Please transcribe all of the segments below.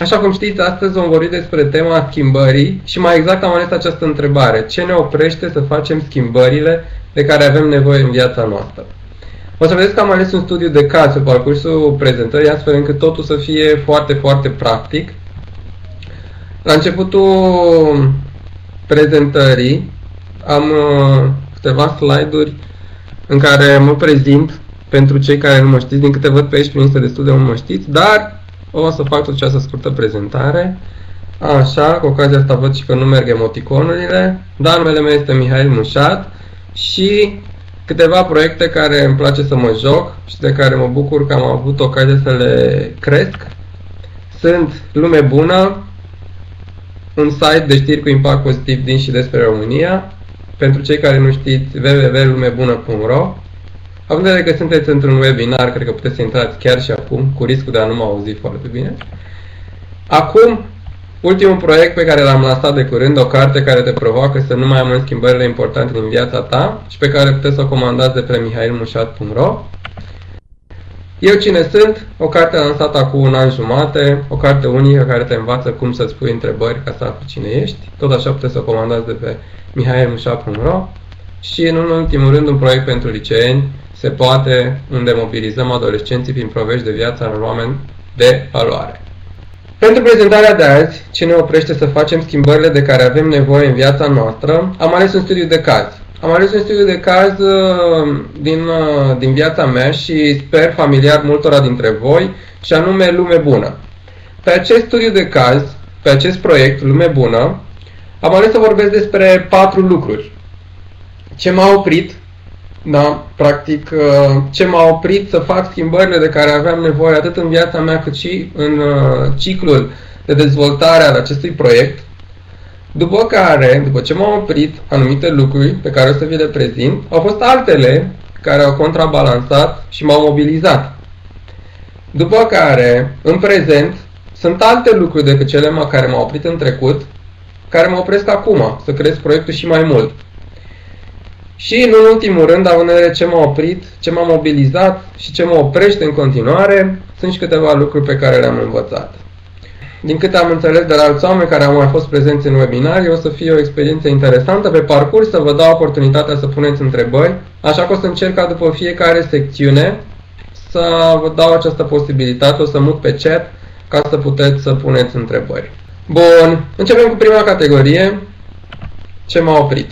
Așa cum știți, astăzi vom vorbi despre tema schimbării și mai exact am ales această întrebare. Ce ne oprește să facem schimbările de care avem nevoie în viața noastră? O să vedeți că am ales un studiu de caz pe parcursul prezentării, astfel încât totul să fie foarte, foarte practic. La începutul prezentării am uh, câteva slide-uri în care mă prezint pentru cei care nu mă știți, din câte văd pe aici prin lista destul de mult mă știți, dar o să fac tot această scurtă prezentare. Așa, cu ocazia asta văd și că nu merg emoticonurile, dar numele meu este Mihail Mușat și câteva proiecte care îmi place să mă joc și de care mă bucur că am avut ocazia să le cresc. Sunt Lume Bună, un site de știri cu impact pozitiv din și despre România. Pentru cei care nu știți, www.lumebună.ro Având în vedere că sunteți într-un webinar, cred că puteți să intrați chiar și acum, cu riscul de a nu mă auzi foarte bine. Acum, ultimul proiect pe care l-am lansat de curând, o carte care te provoacă să nu mai amâni schimbările importante din viața ta și pe care puteți să o comandați de pe mihailmușat.ro Eu cine sunt? O carte lansată acum un an jumate, o carte unică care te învață cum să-ți pui întrebări ca să afli cine ești. Tot așa puteți să o comandați de pe mihailmușat.ro și, în ultimul rând, un proiect pentru liceeni se poate unde mobilizăm adolescenții prin provești de viață în oameni de valoare. Pentru prezentarea de azi, ce ne oprește să facem schimbările de care avem nevoie în viața noastră, am ales un studiu de caz. Am ales un studiu de caz uh, din, uh, din viața mea și sper familiar multora dintre voi, și anume Lume Bună. Pe acest studiu de caz, pe acest proiect, Lume Bună, am ales să vorbesc despre patru lucruri. Ce m-a oprit da, practic, uh, ce m-a oprit să fac schimbările de care aveam nevoie atât în viața mea cât și în uh, ciclul de dezvoltare al acestui proiect. După care, după ce m-au oprit anumite lucruri pe care o să vi le prezint, au fost altele care au contrabalansat și m-au mobilizat. După care, în prezent, sunt alte lucruri decât cele care m-au oprit în trecut, care mă opresc acum să cresc proiectul și mai mult. Și, în ultimul rând, având în vedere ce m-a oprit, ce m-a mobilizat și ce mă oprește în continuare, sunt și câteva lucruri pe care le-am învățat. Din câte am înțeles de la alți oameni care au mai fost prezenți în webinar, o să fie o experiență interesantă. Pe parcurs să vă dau oportunitatea să puneți întrebări, așa că o să încerc ca după fiecare secțiune să vă dau această posibilitate, o să mut pe chat ca să puteți să puneți întrebări. Bun, începem cu prima categorie, ce m-a oprit.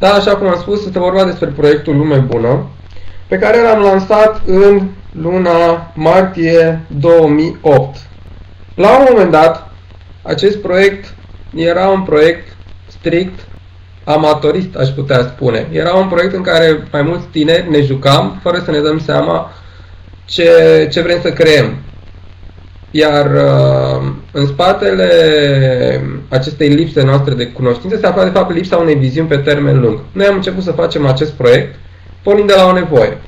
Da, așa cum am spus, este vorba despre proiectul Lume Bună, pe care l-am lansat în luna martie 2008. La un moment dat, acest proiect era un proiect strict amatorist, aș putea spune. Era un proiect în care mai mulți tineri ne jucam, fără să ne dăm seama ce, ce vrem să creăm. Iar uh, în spatele acestei lipse noastre de cunoștințe se afla de fapt lipsa unei viziuni pe termen lung. Noi am început să facem acest proiect pornind de la o nevoie.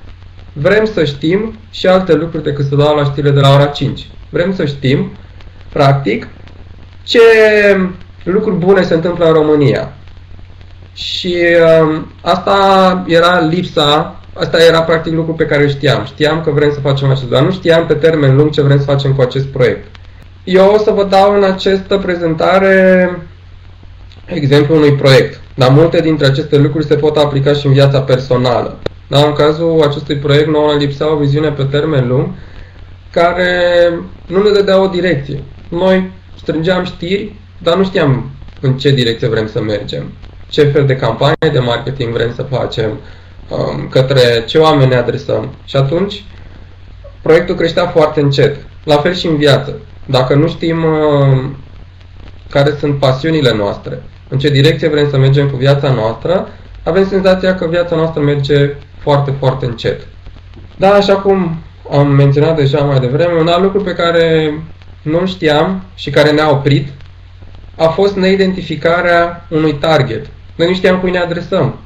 Vrem să știm și alte lucruri decât să dau la știre de la ora 5. Vrem să știm, practic, ce lucruri bune se întâmplă în România. Și uh, asta era lipsa Asta era practic lucru pe care știam. Știam că vrem să facem acest dar nu știam pe termen lung ce vrem să facem cu acest proiect. Eu o să vă dau în această prezentare exemplu unui proiect, dar multe dintre aceste lucruri se pot aplica și în viața personală. Dar în cazul acestui proiect nouă ne lipsea o viziune pe termen lung care nu ne dădea o direcție. Noi strângeam știri, dar nu știam în ce direcție vrem să mergem, ce fel de campanie de marketing vrem să facem, Um, către ce oameni ne adresăm. Și atunci, proiectul creștea foarte încet. La fel și în viață. Dacă nu știm um, care sunt pasiunile noastre, în ce direcție vrem să mergem cu viața noastră, avem senzația că viața noastră merge foarte, foarte încet. Da, așa cum am menționat deja mai devreme, un alt lucru pe care nu știam și care ne-a oprit a fost neidentificarea unui target. Noi nu știam cui ne adresăm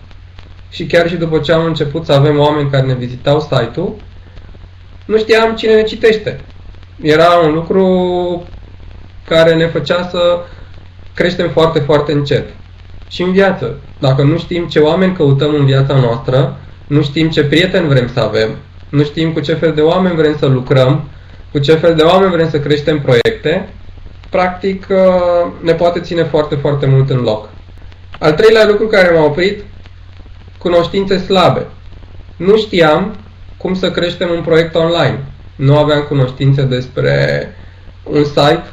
și chiar și după ce am început să avem oameni care ne vizitau site-ul, nu știam cine ne citește. Era un lucru care ne făcea să creștem foarte, foarte încet. Și în viață. Dacă nu știm ce oameni căutăm în viața noastră, nu știm ce prieteni vrem să avem, nu știm cu ce fel de oameni vrem să lucrăm, cu ce fel de oameni vrem să creștem proiecte, practic uh, ne poate ține foarte, foarte mult în loc. Al treilea lucru care m-a oprit, cunoștințe slabe. Nu știam cum să creștem un proiect online. Nu aveam cunoștințe despre un site,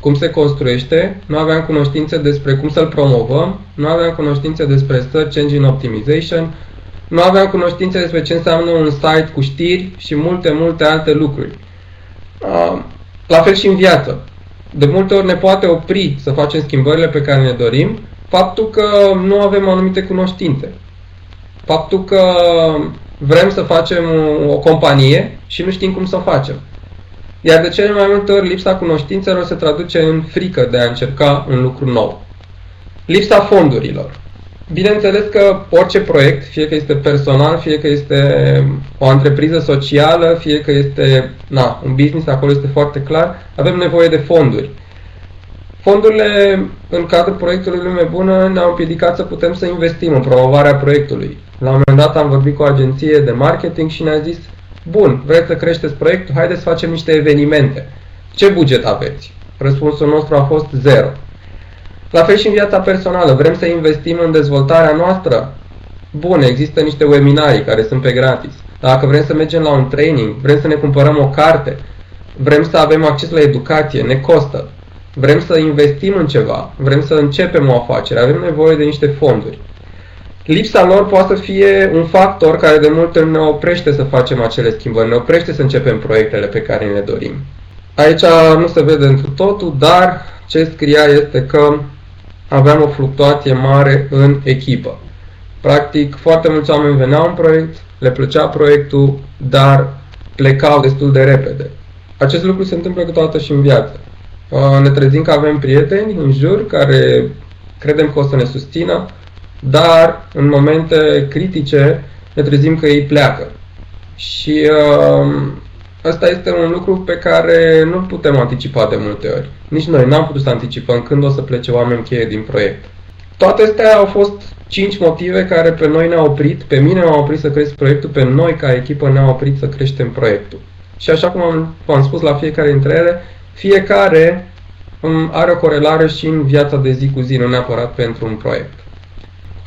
cum se construiește, nu aveam cunoștințe despre cum să-l promovăm, nu aveam cunoștințe despre Search Engine Optimization, nu aveam cunoștințe despre ce înseamnă un site cu știri și multe, multe alte lucruri. La fel și în viață. De multe ori ne poate opri să facem schimbările pe care ne dorim faptul că nu avem anumite cunoștințe. Faptul că vrem să facem o companie și nu știm cum să o facem. Iar de cele mai multe ori lipsa cunoștințelor se traduce în frică de a încerca un lucru nou. Lipsa fondurilor. Bineînțeles că orice proiect, fie că este personal, fie că este o întrepriză socială, fie că este na, un business, acolo este foarte clar, avem nevoie de fonduri. Fondurile în cadrul proiectului Lume Bună ne-au împiedicat să putem să investim în promovarea proiectului. La un moment dat am vorbit cu o agenție de marketing și ne-a zis Bun, vreți să creșteți proiectul? Haideți să facem niște evenimente. Ce buget aveți? Răspunsul nostru a fost zero. La fel și în viața personală. Vrem să investim în dezvoltarea noastră? Bun, există niște webinarii care sunt pe gratis. Dacă vrem să mergem la un training, vrem să ne cumpărăm o carte, vrem să avem acces la educație, ne costă. Vrem să investim în ceva, vrem să începem o afacere, avem nevoie de niște fonduri. Lipsa lor poate să fie un factor care de multe ori ne oprește să facem acele schimbări, ne oprește să începem proiectele pe care ne dorim. Aici nu se vede într totul, dar ce scria este că aveam o fluctuație mare în echipă. Practic, foarte mulți oameni veneau în proiect, le plăcea proiectul, dar plecau destul de repede. Acest lucru se întâmplă câteodată și în viață. Uh, ne trezim că avem prieteni în jur care credem că o să ne susțină, dar în momente critice ne trezim că ei pleacă. Și uh, ăsta este un lucru pe care nu putem anticipa de multe ori. Nici noi n-am putut să anticipăm când o să plece oameni cheie din proiect. Toate astea au fost cinci motive care pe noi ne-au oprit, pe mine m-au oprit să cresc proiectul, pe noi ca echipă ne-au oprit să creștem proiectul. Și așa cum am, am spus la fiecare dintre ele, fiecare um, are o corelare și în viața de zi cu zi, nu neapărat pentru un proiect.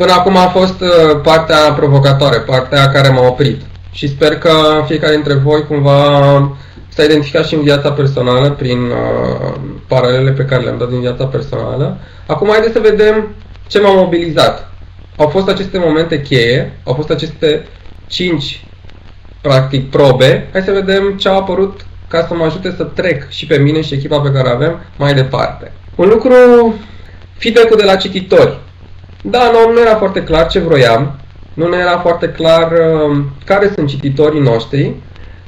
Până acum a fost uh, partea provocatoare, partea care m-a oprit. Și sper că fiecare dintre voi cumva s-a identificat și în viața personală prin uh, paralele pe care le-am dat din viața personală. Acum haideți să vedem ce m-a mobilizat. Au fost aceste momente cheie, au fost aceste 5 practic probe. Hai să vedem ce a apărut ca să mă ajute să trec și pe mine și echipa pe care avem mai departe. Un lucru, feedback-ul de la cititori. Da, nu, nu era foarte clar ce vroiam, nu ne era foarte clar uh, care sunt cititorii noștri,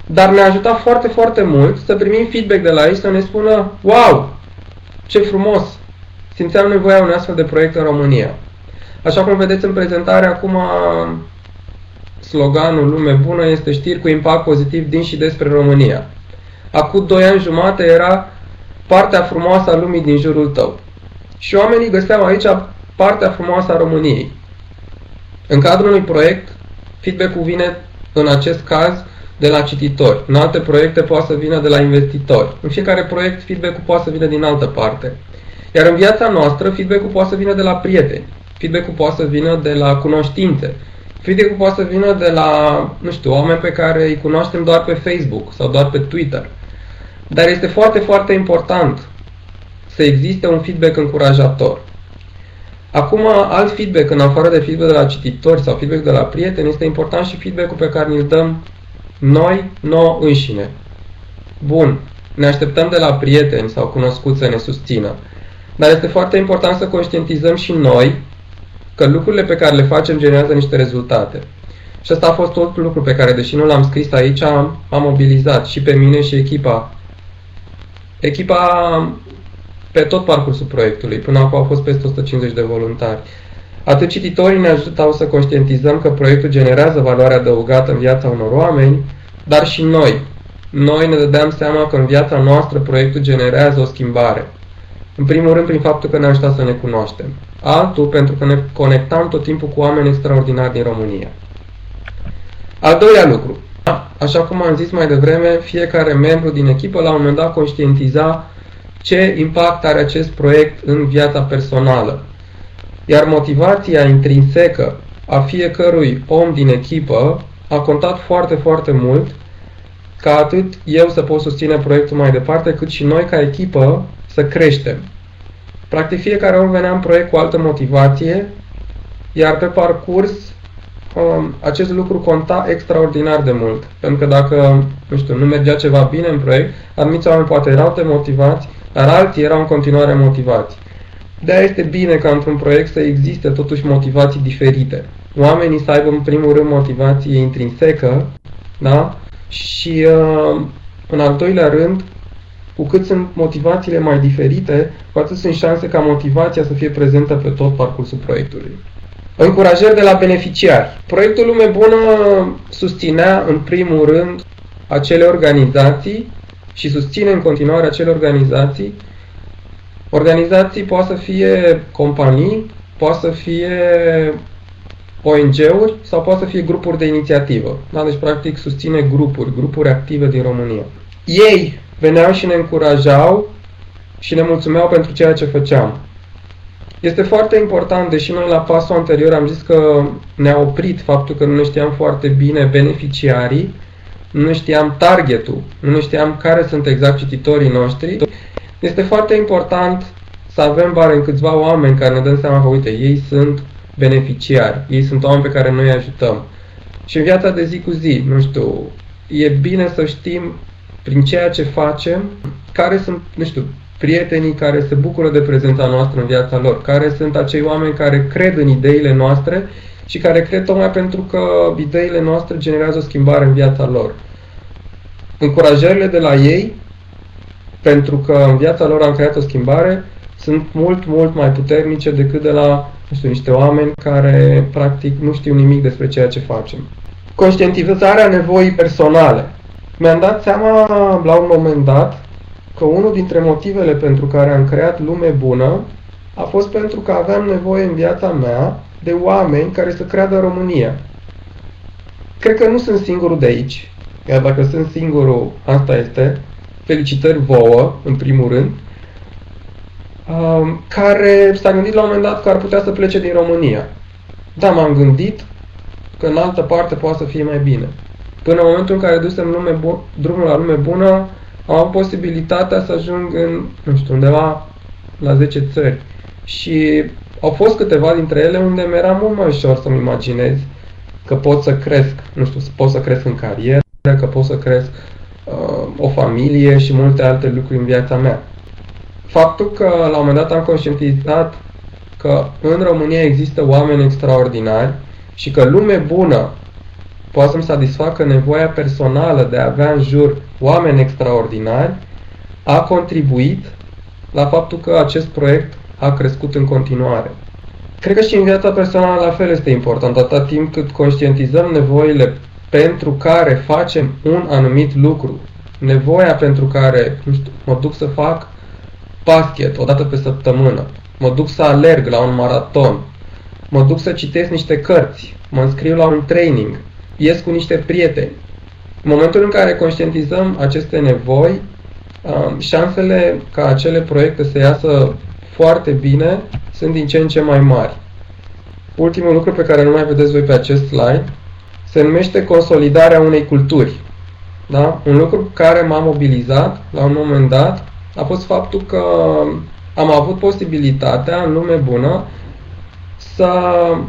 dar ne-a ajutat foarte, foarte mult să primim feedback de la ei să ne spună Wow, ce frumos! Simțeam nevoia unui astfel de proiect în România. Așa cum vedeți în prezentare, acum sloganul Lume Bună este știri cu impact pozitiv din și despre România. Acum doi ani jumate era partea frumoasă a lumii din jurul tău. Și oamenii găseau aici partea frumoasă a României. În cadrul unui proiect, feedback-ul vine în acest caz de la cititori. În alte proiecte poate să vină de la investitori. În fiecare proiect, feedback-ul poate să vină din altă parte. Iar în viața noastră, feedback-ul poate să vină de la prieteni. Feedback-ul poate să vină de la cunoștințe. Feedback-ul poate să vină de la, nu știu, oameni pe care îi cunoaștem doar pe Facebook sau doar pe Twitter. Dar este foarte, foarte important să existe un feedback încurajator. Acum, alt feedback, în afară de feedback de la cititori sau feedback de la prieteni, este important și feedback-ul pe care îl dăm noi, nouă înșine. Bun, ne așteptăm de la prieteni sau cunoscuți să ne susțină. Dar este foarte important să conștientizăm și noi că lucrurile pe care le facem generează niște rezultate. Și asta a fost tot lucru pe care, deși nu l-am scris aici, am, am mobilizat și pe mine și echipa. Echipa pe tot parcursul proiectului. Până acum au fost peste 150 de voluntari. Atât cititorii ne ajutau să conștientizăm că proiectul generează valoare adăugată în viața unor oameni, dar și noi. Noi ne dădeam seama că în viața noastră proiectul generează o schimbare. În primul rând prin faptul că ne ajută să ne cunoaștem. Altul pentru că ne conectam tot timpul cu oameni extraordinari din România. Al doilea lucru. așa cum am zis mai devreme, fiecare membru din echipă la un moment dat conștientiza ce impact are acest proiect în viața personală. Iar motivația intrinsecă a fiecărui om din echipă a contat foarte, foarte mult ca atât eu să pot susține proiectul mai departe, cât și noi ca echipă să creștem. Practic fiecare om venea în proiect cu altă motivație, iar pe parcurs um, acest lucru conta extraordinar de mult. Pentru că dacă, nu știu, nu mergea ceva bine în proiect, anumiți oameni poate erau demotivați, dar alții erau în continuare motivați. De-aia este bine ca într-un proiect să existe totuși motivații diferite. Oamenii să aibă în primul rând motivație intrinsecă, da? Și uh, în al doilea rând, cu cât sunt motivațiile mai diferite, cu atât sunt șanse ca motivația să fie prezentă pe tot parcursul proiectului. Încurajări de la beneficiari. Proiectul Lume Bună susținea în primul rând acele organizații și susține în continuare acele organizații. Organizații poate să fie companii, poate să fie ONG-uri sau poate să fie grupuri de inițiativă. Da? Deci, practic, susține grupuri, grupuri active din România. Ei veneau și ne încurajau și ne mulțumeau pentru ceea ce făceam. Este foarte important, deși noi la pasul anterior am zis că ne-a oprit faptul că nu ne știam foarte bine beneficiarii, nu știam targetul, nu știam care sunt exact cititorii noștri. Este foarte important să avem bare în câțiva oameni care ne dăm seama că, uite, ei sunt beneficiari, ei sunt oameni pe care noi îi ajutăm. Și în viața de zi cu zi, nu știu, e bine să știm prin ceea ce facem, care sunt, nu știu, prietenii care se bucură de prezența noastră în viața lor, care sunt acei oameni care cred în ideile noastre și care cred tocmai pentru că ideile noastre generează o schimbare în viața lor. Încurajările de la ei, pentru că în viața lor am creat o schimbare, sunt mult, mult mai puternice decât de la, nu știu, niște oameni care practic nu știu nimic despre ceea ce facem. Conștientizarea nevoii personale. Mi-am dat seama la un moment dat că unul dintre motivele pentru care am creat lume bună a fost pentru că aveam nevoie în viața mea de oameni care să creadă România. Cred că nu sunt singurul de aici, iar dacă sunt singurul, asta este, felicitări vouă, în primul rând, um, care s-a gândit la un moment dat că ar putea să plece din România. Da, m-am gândit că în altă parte poate să fie mai bine. Până în momentul în care dusem lume bun, drumul la lume bună, am avut posibilitatea să ajung în, nu știu, undeva la 10 țări. Și au fost câteva dintre ele unde mi-era mult mai ușor să-mi imaginez că pot să cresc, nu știu, pot să cresc în carieră, că pot să cresc uh, o familie și multe alte lucruri în viața mea. Faptul că la un moment dat am conștientizat că în România există oameni extraordinari și că lume bună poate să-mi satisfacă nevoia personală de a avea în jur oameni extraordinari, a contribuit la faptul că acest proiect a crescut în continuare. Cred că și în viața personală la fel este important, atâta timp cât conștientizăm nevoile pentru care facem un anumit lucru. Nevoia pentru care, nu știu, mă duc să fac basket o dată pe săptămână, mă duc să alerg la un maraton, mă duc să citesc niște cărți, mă înscriu la un training, ies cu niște prieteni. În momentul în care conștientizăm aceste nevoi, um, șansele ca acele proiecte să iasă foarte bine sunt din ce în ce mai mari. Ultimul lucru pe care nu mai vedeți voi pe acest slide se numește consolidarea unei culturi. Da? Un lucru care m-a mobilizat la un moment dat a fost faptul că am avut posibilitatea în lume bună să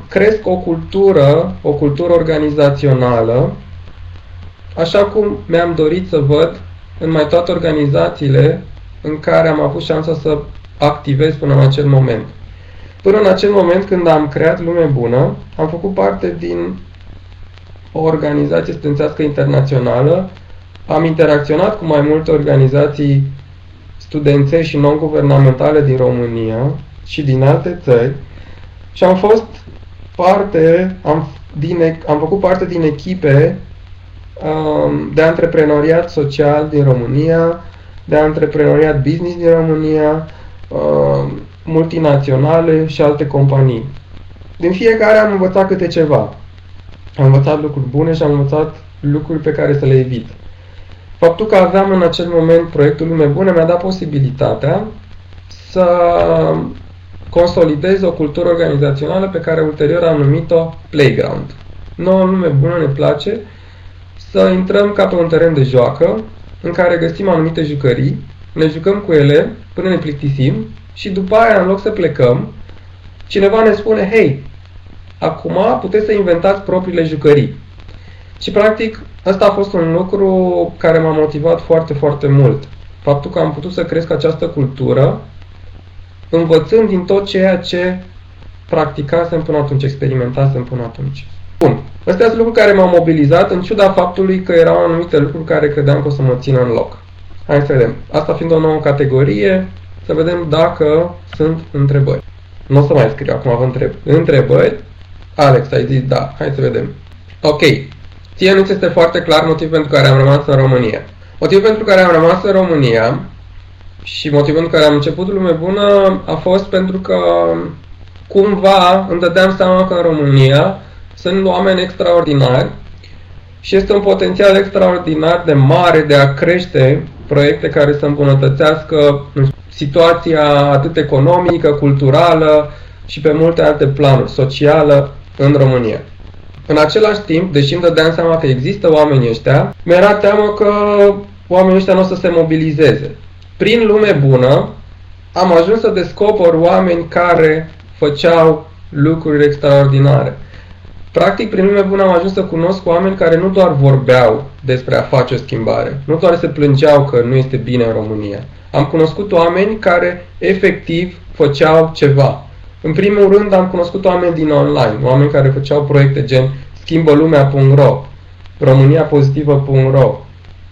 cresc o cultură, o cultură organizațională, așa cum mi-am dorit să văd în mai toate organizațiile în care am avut șansa să activez până în acel moment. Până în acel moment când am creat Lume Bună, am făcut parte din o organizație studențească internațională, am interacționat cu mai multe organizații studențești și non-guvernamentale din România și din alte țări și am fost parte, am, din, am făcut parte din echipe um, de antreprenoriat social din România, de antreprenoriat business din România, um, multinaționale și alte companii. Din fiecare am învățat câte ceva. Am învățat lucruri bune și am învățat lucruri pe care să le evit. Faptul că aveam în acel moment proiectul Lume Bună mi-a dat posibilitatea să consolidez o cultură organizațională pe care ulterior am numit-o Playground. Nouă Lume Bună ne place să intrăm ca pe un teren de joacă în care găsim anumite jucării, ne jucăm cu ele până ne plictisim și după aia, în loc să plecăm, cineva ne spune, hei, acum puteți să inventați propriile jucării. Și practic, ăsta a fost un lucru care m-a motivat foarte, foarte mult. Faptul că am putut să cresc această cultură învățând din tot ceea ce practicasem până atunci, experimentasem până atunci. Bun. Astea sunt lucruri care m-au mobilizat în ciuda faptului că erau anumite lucruri care credeam că o să mă țină în loc. Hai să vedem. Asta fiind o nouă categorie, să vedem dacă sunt întrebări. Nu o să mai scriu, acum vă întreb. Întrebări? Alex, ai zis da. Hai să vedem. Ok. Ție nu ți este foarte clar motivul pentru care am rămas în România. Motivul pentru care am rămas în România și motivul pentru care am început lume bună a fost pentru că cumva îmi dădeam seama că în România sunt oameni extraordinari și este un potențial extraordinar de mare de a crește proiecte care să îmbunătățească situația atât economică, culturală și pe multe alte planuri, socială, în România. În același timp, deși îmi dădeam seama că există oamenii ăștia, mi-era teamă că oamenii ăștia nu o să se mobilizeze. Prin lume bună, am ajuns să descoper oameni care făceau lucruri extraordinare. Practic, prin lume bună am ajuns să cunosc oameni care nu doar vorbeau despre a face o schimbare, nu doar se plângeau că nu este bine în România. Am cunoscut oameni care efectiv făceau ceva. În primul rând am cunoscut oameni din online, oameni care făceau proiecte gen schimbălumea.ro, romaniapozitivă.ro,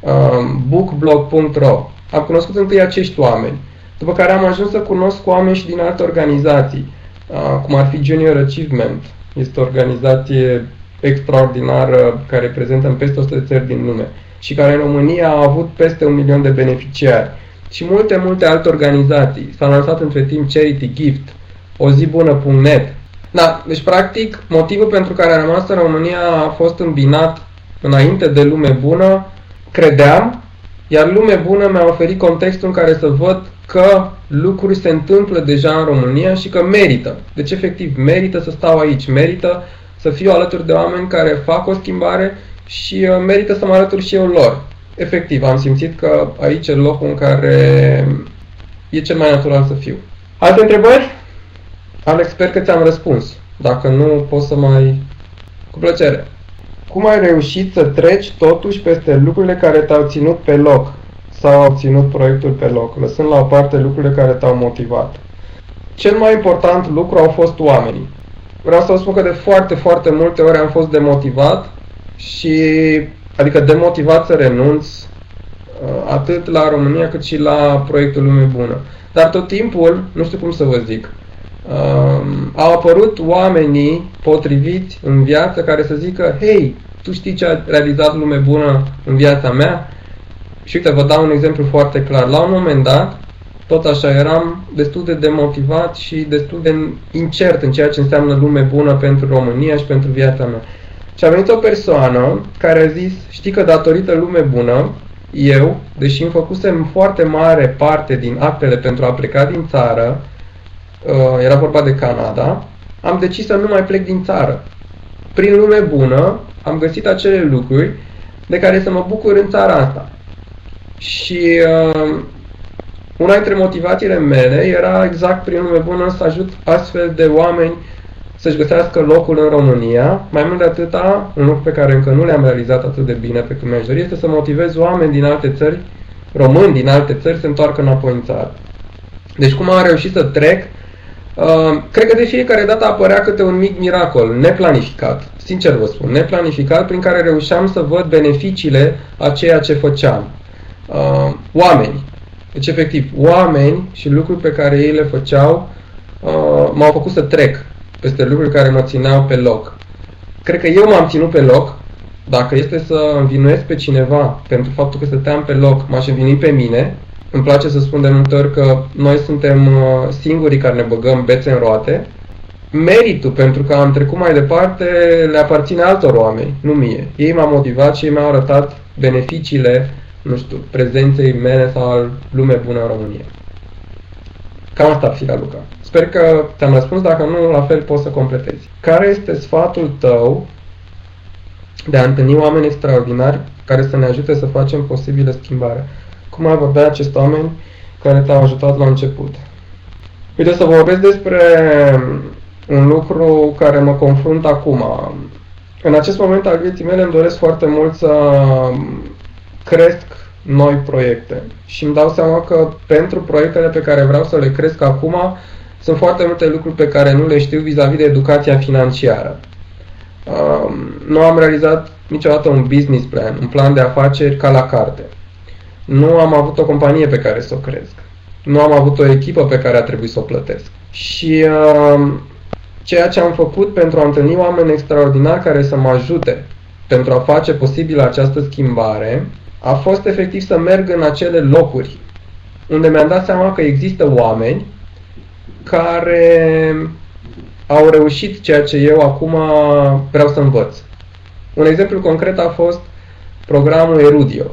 um, bookblog.ro. Am cunoscut întâi acești oameni, după care am ajuns să cunosc oameni și din alte organizații, uh, cum ar fi Junior Achievement, este o organizație extraordinară care prezentă în peste 100 de țări din lume și care în România a avut peste un milion de beneficiari și multe, multe alte organizații. S-a lansat între timp Charity Gift, ozibună.net. Da, deci practic motivul pentru care am rămas în România a fost îmbinat înainte de lume bună, credeam, iar lume bună mi-a oferit contextul în care să văd că lucruri se întâmplă deja în România și că merită. Deci, efectiv, merită să stau aici, merită să fiu alături de oameni care fac o schimbare și uh, merită să mă alătur și eu lor. Efectiv, am simțit că aici e locul în care e cel mai natural să fiu. Alte întrebări? Alex, sper că ți-am răspuns. Dacă nu, pot să mai... Cu plăcere. Cum ai reușit să treci totuși peste lucrurile care te-au ținut pe loc? Sau obținut proiectul pe loc, lăsând la o parte lucrurile care te-au motivat. Cel mai important lucru au fost oamenii. Vreau să vă spun că de foarte, foarte multe ori am fost demotivat și, adică demotivat să renunț uh, atât la România cât și la proiectul Lume Bună. Dar tot timpul, nu știu cum să vă zic, uh, au apărut oamenii potriviți în viață care să zică, hei, tu știi ce a realizat Lume Bună în viața mea? Și uite, vă dau un exemplu foarte clar. La un moment dat, tot așa, eram destul de demotivat și destul de incert în ceea ce înseamnă lume bună pentru România și pentru viața mea. Și a venit o persoană care a zis, știi că datorită lume bună, eu, deși îmi făcusem foarte mare parte din actele pentru a pleca din țară, uh, era vorba de Canada, am decis să nu mai plec din țară. Prin lume bună am găsit acele lucruri de care să mă bucur în țara asta. Și uh, una dintre motivațiile mele era exact prin lume bună să ajut astfel de oameni să-și găsească locul în România. Mai mult de atâta, un lucru pe care încă nu le-am realizat atât de bine pe cum mi-aș dori, este să motivez oameni din alte țări, români din alte țări, să întoarcă înapoi în țară. Deci cum am reușit să trec? Uh, cred că de fiecare dată apărea câte un mic miracol, neplanificat, sincer vă spun, neplanificat, prin care reușeam să văd beneficiile a ceea ce făceam uh, oameni. Deci, efectiv, oameni și lucruri pe care ei le făceau uh, m-au făcut să trec peste lucruri care mă țineau pe loc. Cred că eu m-am ținut pe loc. Dacă este să învinuiesc pe cineva pentru faptul că stăteam pe loc, m-aș învini pe mine. Îmi place să spun de multe ori că noi suntem uh, singurii care ne băgăm bețe în roate. meritul pentru că am trecut mai departe le aparține altor oameni, nu mie. Ei m-au motivat și ei mi-au arătat beneficiile, nu știu, prezenței mele sau al lume bună în România. Cam asta ar fi la Luca. Sper că ți-am răspuns, dacă nu, la fel poți să completezi. Care este sfatul tău de a întâlni oameni extraordinari care să ne ajute să facem posibilă schimbare? Cum ar vorbea acest oameni care te-au ajutat la început? Uite, să vorbesc despre un lucru care mă confrunt acum. În acest moment al vieții mele îmi doresc foarte mult să cresc noi proiecte. Și îmi dau seama că pentru proiectele pe care vreau să le cresc acum, sunt foarte multe lucruri pe care nu le știu vis-a-vis -vis de educația financiară. Um, nu am realizat niciodată un business plan, un plan de afaceri ca la carte. Nu am avut o companie pe care să o cresc. Nu am avut o echipă pe care a trebuit să o plătesc. Și uh, ceea ce am făcut pentru a întâlni oameni extraordinari care să mă ajute pentru a face posibilă această schimbare a fost efectiv să merg în acele locuri unde mi-am dat seama că există oameni care au reușit ceea ce eu acum vreau să învăț. Un exemplu concret a fost programul Erudio.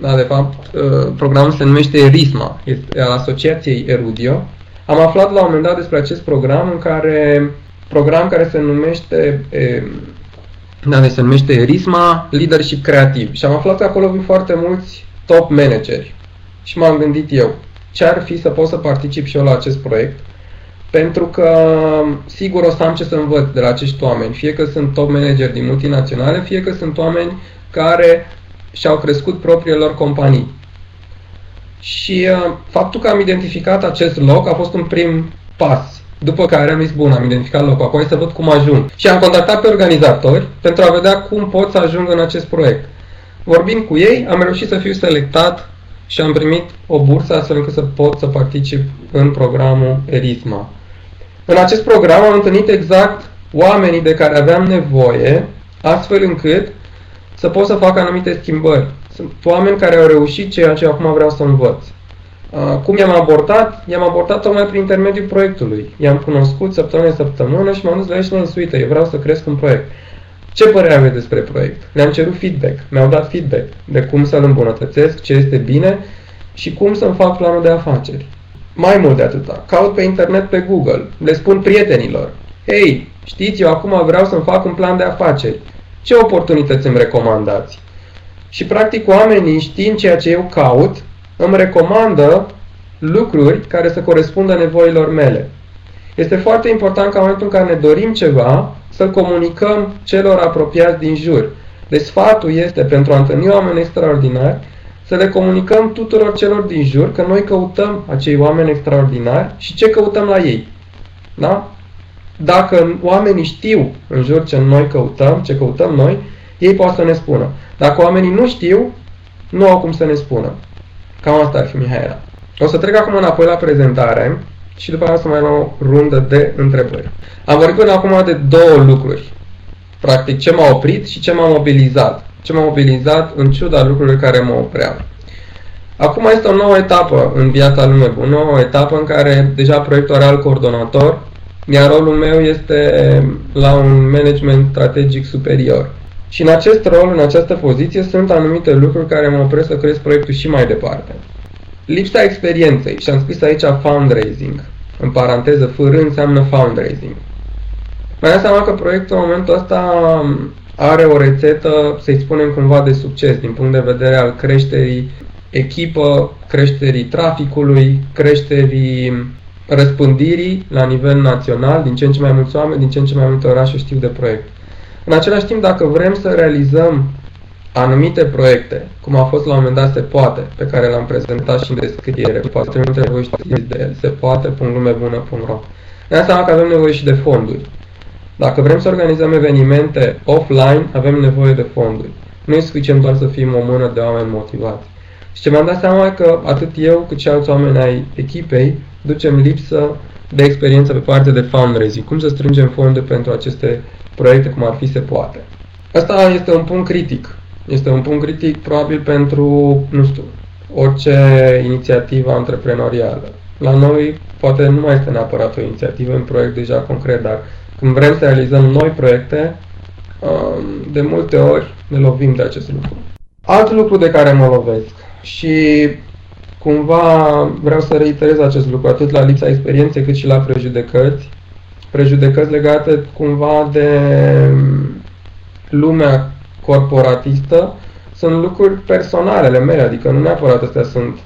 Da, de fapt, uh, programul se numește ERISMA, este al Asociației Erudio. Am aflat la un moment dat despre acest program în care program care se numește da, se numește ERISMA Leadership Creativ și am aflat că acolo vin foarte mulți top manageri și m-am gândit eu ce ar fi să pot să particip și eu la acest proiect pentru că sigur o să am ce să învăț de la acești oameni, fie că sunt top manageri din multinaționale, fie că sunt oameni care și-au crescut propriile lor companii. Și uh, faptul că am identificat acest loc a fost un prim pas. După care am zis, bun, am identificat locul, acolo să văd cum ajung. Și am contactat pe organizatori pentru a vedea cum pot să ajung în acest proiect. Vorbind cu ei, am reușit să fiu selectat și am primit o bursă astfel încât să pot să particip în programul Erisma. În acest program am întâlnit exact oamenii de care aveam nevoie, astfel încât să pot să fac anumite schimbări. Sunt oameni care au reușit ceea ce acum vreau să învăț. Cum i-am abordat? I-am abordat tocmai prin intermediul proiectului. I-am cunoscut săptămână săptămână și m-am dus la ei și mi-am zis, uite, eu vreau să cresc un proiect. Ce părere aveți despre proiect? Le-am cerut feedback, mi-au dat feedback de cum să-l îmbunătățesc, ce este bine și cum să-mi fac planul de afaceri. Mai mult de atâta, caut pe internet pe Google, le spun prietenilor, hei, știți, eu acum vreau să-mi fac un plan de afaceri. Ce oportunități îmi recomandați? Și practic oamenii știind ceea ce eu caut, îmi recomandă lucruri care să corespundă nevoilor mele. Este foarte important ca în momentul în care ne dorim ceva, să comunicăm celor apropiați din jur. Deci sfatul este pentru a întâlni oameni extraordinari, să le comunicăm tuturor celor din jur că noi căutăm acei oameni extraordinari și ce căutăm la ei. Da? Dacă oamenii știu în jur ce noi căutăm, ce căutăm noi, ei pot să ne spună. Dacă oamenii nu știu, nu au cum să ne spună. Cam asta ar fi, Mihaela. O să trec acum înapoi la prezentare și după aceea să mai luăm o rundă de întrebări. Am vorbit până acum de două lucruri. Practic, ce m-a oprit și ce m-a mobilizat. Ce m-a mobilizat în ciuda lucrurilor care mă opreau. Acum este o nouă etapă în viața lumii bună, o etapă în care deja proiectul are alt coordonator, iar rolul meu este la un management strategic superior. Și în acest rol, în această poziție, sunt anumite lucruri care mă opresc să cresc proiectul și mai departe. Lipsa experienței, și am scris aici fundraising, în paranteză, FR înseamnă fundraising. Mai am seama că proiectul în momentul ăsta are o rețetă, să-i spunem cumva, de succes din punct de vedere al creșterii echipă, creșterii traficului, creșterii răspândirii la nivel național, din ce în ce mai mulți oameni, din ce în ce mai multe orașe știu de proiect. În același timp, dacă vrem să realizăm anumite proiecte, cum a fost la un moment dat Se Poate, pe care l-am prezentat și în descriere, poate nu trebuie știți de el, sepoate.lumebună.ro Ne seama că avem nevoie și de fonduri. Dacă vrem să organizăm evenimente offline, avem nevoie de fonduri. Nu e suficient doar să fim o mână de oameni motivați. Și ce mi-am dat seama că atât eu cât și alți oameni ai echipei ducem lipsă de experiență pe partea de fundraising. Cum să strângem fonduri pentru aceste proiecte cum ar fi se poate. Asta este un punct critic. Este un punct critic probabil pentru, nu știu, orice inițiativă antreprenorială. La noi poate nu mai este neapărat o inițiativă, un proiect deja concret, dar când vrem să realizăm noi proiecte, um, de multe ori ne lovim de acest lucru. Alt lucru de care mă lovesc și cumva vreau să reiterez acest lucru atât la lipsa experienței cât și la prejudecăți, prejudecăți legate cumva de lumea corporatistă, sunt lucruri personale ale mele, adică nu neapărat astea sunt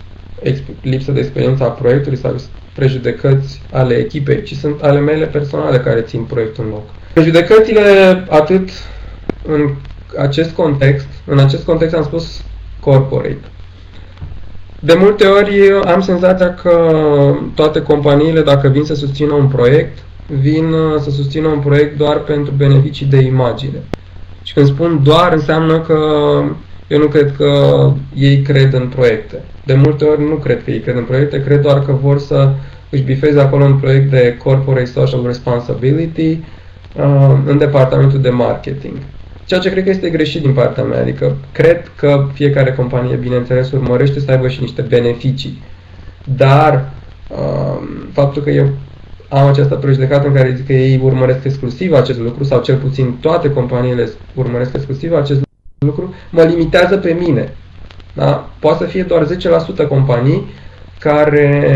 lipsă de experiență a proiectului sau prejudecăți ale echipei, ci sunt ale mele personale care țin proiectul în loc. Prejudecățile atât în acest context, în acest context am spus corporate. De multe ori am senzația că toate companiile, dacă vin să susțină un proiect, vin să susțină un proiect doar pentru beneficii de imagine. Și când spun doar, înseamnă că eu nu cred că ei cred în proiecte. De multe ori nu cred că ei cred în proiecte, cred doar că vor să își bifeze acolo un proiect de Corporate Social Responsibility uh, în departamentul de marketing. Ceea ce cred că este greșit din partea mea, adică cred că fiecare companie, bineînțeles, urmărește să aibă și niște beneficii. Dar uh, faptul că eu am această prejudecată în care zic că ei urmăresc exclusiv acest lucru, sau cel puțin toate companiile urmăresc exclusiv acest lucru, mă limitează pe mine. Da? Poate să fie doar 10% companii care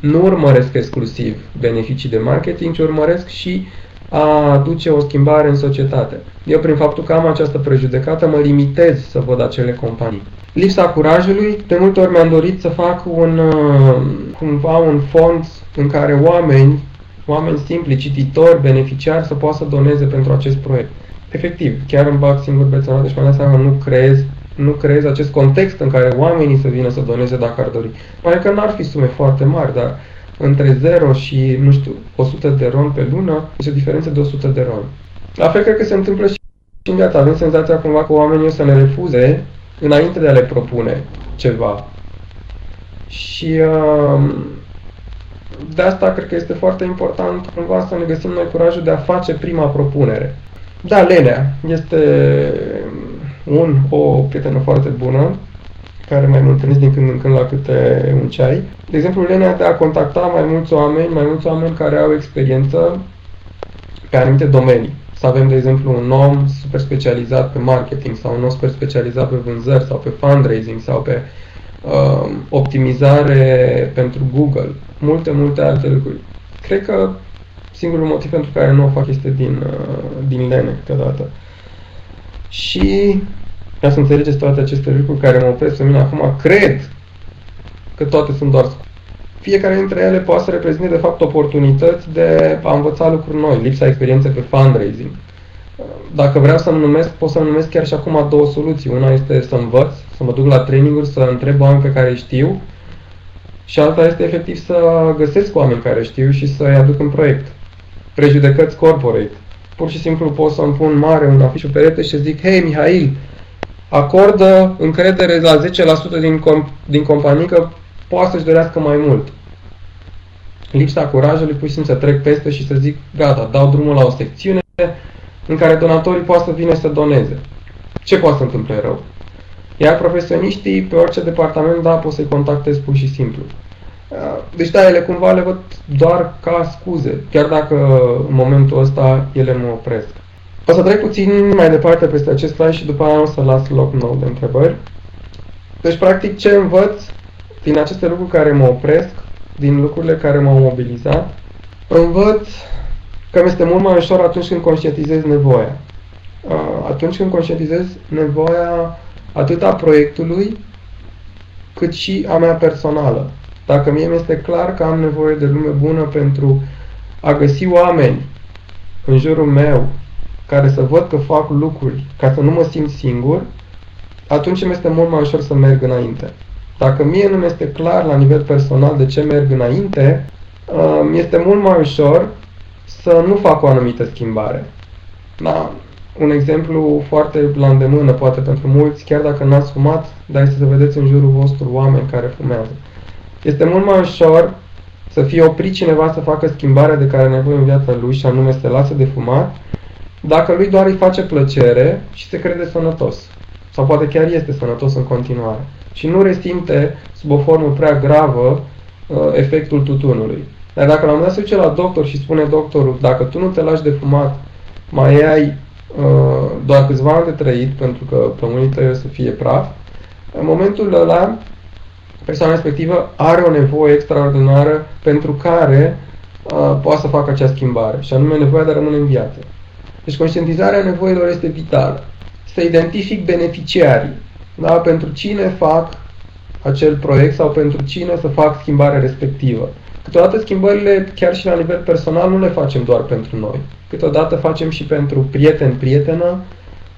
nu urmăresc exclusiv beneficii de marketing, ci urmăresc și a aduce o schimbare în societate. Eu, prin faptul că am această prejudecată, mă limitez să văd acele companii. Lipsa curajului, de multe ori mi-am dorit să fac un, uh, cumva un fond în care oameni, oameni simpli, cititori, beneficiari, să poată să doneze pentru acest proiect. Efectiv, chiar îmi bag singur beța și mi-am dat seama că nu creez nu creezi acest context în care oamenii să vină să doneze dacă ar dori. Mai că n-ar fi sume foarte mari, dar între 0 și, nu știu, 100 de ron pe lună, este o diferență de 100 de ron. La fel cred că se întâmplă și în viața. Avem senzația cumva că oamenii o să ne refuze înainte de a le propune ceva. Și uh, de asta cred că este foarte important cumva să ne găsim noi curajul de a face prima propunere. Da, Lenea este un, o prietenă foarte bună, care mai mă întâlnesc din când în când la câte un ceai. De exemplu, Lenea de a contacta mai mulți oameni, mai mulți oameni care au experiență pe anumite domenii. Să avem, de exemplu, un om super specializat pe marketing sau un om super specializat pe vânzări sau pe fundraising sau pe uh, optimizare pentru Google. Multe, multe alte lucruri. Cred că singurul motiv pentru care nu o fac este din, uh, din lene câteodată. Și ca să înțelegeți toate aceste lucruri care mă opresc pe mine acum, cred că toate sunt doar fiecare dintre ele poate să reprezinte de fapt oportunități de a învăța lucruri noi, lipsa experienței pe fundraising. Dacă vreau să-mi numesc, pot să-mi numesc chiar și acum două soluții. Una este să învăț, să mă duc la traininguri, să întreb oameni pe care știu și alta este efectiv să găsesc oameni care știu și să-i aduc în proiect. Prejudecăți corporate. Pur și simplu pot să-mi pun mare un afiș pe perete și zic, hei Mihail, acordă încredere la 10% din, com- din companii că poate să-și dorească mai mult. Lipsa curajului, pur și simplu să trec peste și să zic, gata, dau drumul la o secțiune în care donatorii poate să vină să doneze. Ce poate să întâmple rău? Iar profesioniștii, pe orice departament, da, pot să-i contactez pur și simplu. Deci da, ele cumva le văd doar ca scuze, chiar dacă în momentul ăsta ele mă opresc. O să trec puțin mai departe peste acest slide și după aia o să las loc nou de întrebări. Deci, practic, ce învăț din aceste lucruri care mă opresc, din lucrurile care m-au mobilizat, învăț că mi este mult mai ușor atunci când conștientizez nevoia. Atunci când conștientizez nevoia atât a proiectului, cât și a mea personală. Dacă mie mi-este clar că am nevoie de lume bună pentru a găsi oameni în jurul meu care să văd că fac lucruri ca să nu mă simt singur, atunci mi este mult mai ușor să merg înainte. Dacă mie nu mi este clar la nivel personal de ce merg înainte, mi este mult mai ușor să nu fac o anumită schimbare. Da, un exemplu foarte la îndemână, poate pentru mulți, chiar dacă n-ați fumat, dar este să vedeți în jurul vostru oameni care fumează. Este mult mai ușor să fie oprit cineva să facă schimbarea de care are nevoie în viața lui și anume să se lasă de fumat, dacă lui doar îi face plăcere și se crede sănătos. Sau poate chiar este sănătos în continuare. Și nu resimte sub o formă prea gravă uh, efectul tutunului. Dar dacă la un moment dat se duce la doctor și spune doctorul, dacă tu nu te lași de fumat, mai ai uh, doar câțiva ani de trăit, pentru că plămânii tăi o să fie praf, în momentul ăla, persoana respectivă are o nevoie extraordinară pentru care uh, poate să facă acea schimbare, și anume nevoia de a rămâne în viață. Deci conștientizarea nevoilor este vitală. Să identific beneficiarii, da? pentru cine fac acel proiect sau pentru cine să fac schimbarea respectivă. Câteodată schimbările, chiar și la nivel personal, nu le facem doar pentru noi. Câteodată facem și pentru prieten, prietenă,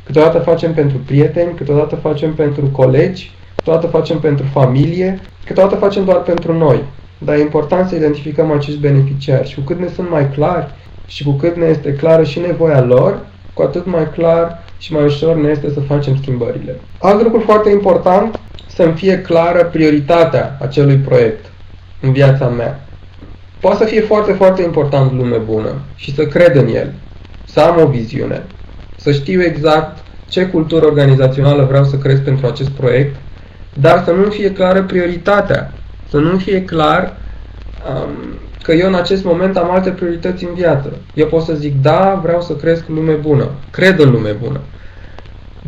câteodată facem pentru prieteni, câteodată facem pentru colegi, câteodată facem pentru familie, câteodată facem doar pentru noi. Dar e important să identificăm acești beneficiari și cu cât ne sunt mai clari și cu cât ne este clară și nevoia lor, cu atât mai clar și mai ușor ne este să facem schimbările. Alt lucru foarte important, să-mi fie clară prioritatea acelui proiect în viața mea. Poate să fie foarte, foarte important lume bună și să cred în el, să am o viziune, să știu exact ce cultură organizațională vreau să cresc pentru acest proiect, dar să nu fie clară prioritatea, să nu fie clar um, că eu în acest moment am alte priorități în viață. Eu pot să zic, da, vreau să cresc lume bună, cred în lume bună,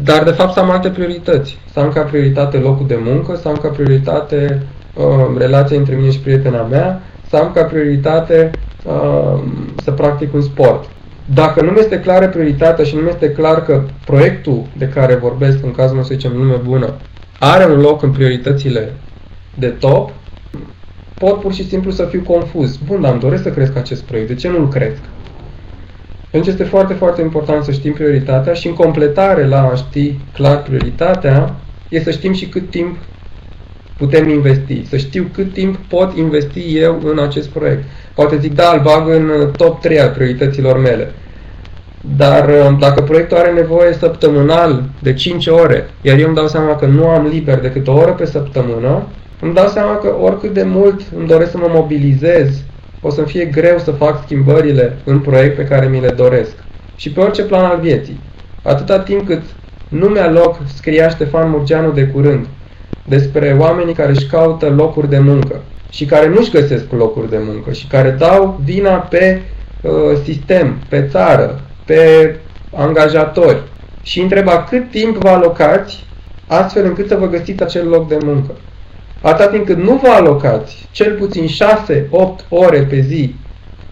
dar de fapt să am alte priorități. Să am ca prioritate locul de muncă, să am ca prioritate uh, relația între mine și prietena mea, să am ca prioritate uh, să practic un sport. Dacă nu mi este clară prioritatea și nu mi este clar că proiectul de care vorbesc, în cazul meu să zicem lume bună, are un loc în prioritățile de top, pot pur și simplu să fiu confuz. Bun, dar îmi doresc să cresc acest proiect, de ce nu-l cresc? Deci este foarte, foarte important să știm prioritatea și în completare la a ști clar prioritatea, e să știm și cât timp putem investi, să știu cât timp pot investi eu în acest proiect. Poate zic, da, îl bag în top 3 al priorităților mele. Dar uh, dacă proiectul are nevoie săptămânal de 5 ore, iar eu îmi dau seama că nu am liber decât o oră pe săptămână, îmi dau seama că oricât de mult îmi doresc să mă mobilizez, o să-mi fie greu să fac schimbările în proiect pe care mi le doresc. Și pe orice plan al vieții. Atâta timp cât nu mi-a loc, scria Ștefan Murgeanu de curând, despre oamenii care își caută locuri de muncă și care nu-și găsesc locuri de muncă și care dau vina pe uh, sistem, pe țară, pe angajatori și întreba cât timp vă alocați astfel încât să vă găsiți acel loc de muncă. Atâta timp cât nu vă alocați cel puțin 6-8 ore pe zi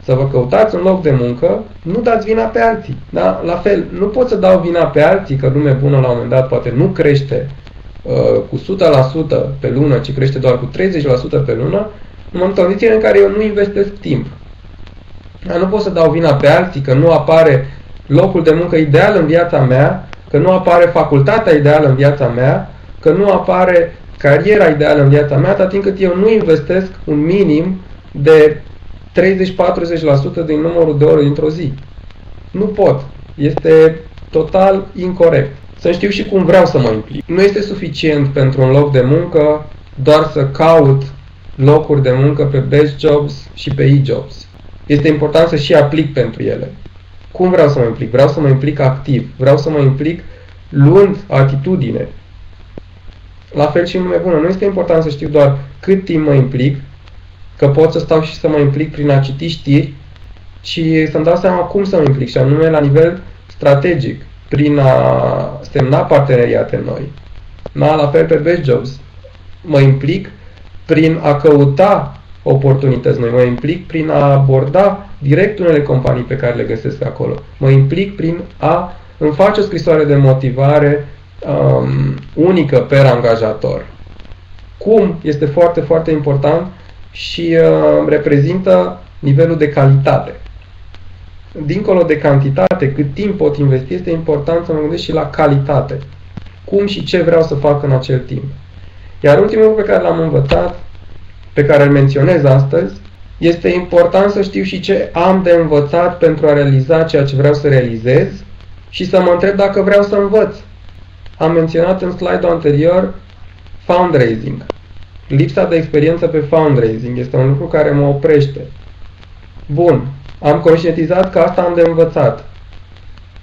să vă căutați un loc de muncă, nu dați vina pe alții. Da? La fel, nu pot să dau vina pe alții că lume bună la un moment dat poate nu crește uh, cu 100% pe lună, ci crește doar cu 30% pe lună, în condițiile în care eu nu investesc timp. Dar nu pot să dau vina pe alții că nu apare locul de muncă ideal în viața mea, că nu apare facultatea ideală în viața mea, că nu apare cariera ideală în viața mea, atât timp cât eu nu investesc un minim de 30-40% din numărul de ore dintr-o zi. Nu pot. Este total incorrect. Să știu și cum vreau să mă implic. Nu este suficient pentru un loc de muncă doar să caut locuri de muncă pe Best Jobs și pe e-Jobs. Este important să și aplic pentru ele. Cum vreau să mă implic? Vreau să mă implic activ. Vreau să mă implic luând atitudine. La fel și în lume bună. Nu este important să știu doar cât timp mă implic, că pot să stau și să mă implic prin a citi știri, ci să-mi dau seama cum să mă implic, și anume la nivel strategic, prin a semna parteneriate noi. Da, la fel pe Best Jobs. Mă implic prin a căuta oportunități noi, mă implic prin a aborda direct unele companii pe care le găsesc acolo. Mă implic prin a îmi face o scrisoare de motivare um, unică per angajator. Cum este foarte, foarte important și uh, reprezintă nivelul de calitate. Dincolo de cantitate, cât timp pot investi, este important să mă gândesc și la calitate. Cum și ce vreau să fac în acel timp. Iar ultimul lucru pe care l-am învățat, pe care îl menționez astăzi, este important să știu și ce am de învățat pentru a realiza ceea ce vreau să realizez și să mă întreb dacă vreau să învăț. Am menționat în slide-ul anterior fundraising. Lipsa de experiență pe fundraising este un lucru care mă oprește. Bun, am conștientizat că asta am de învățat.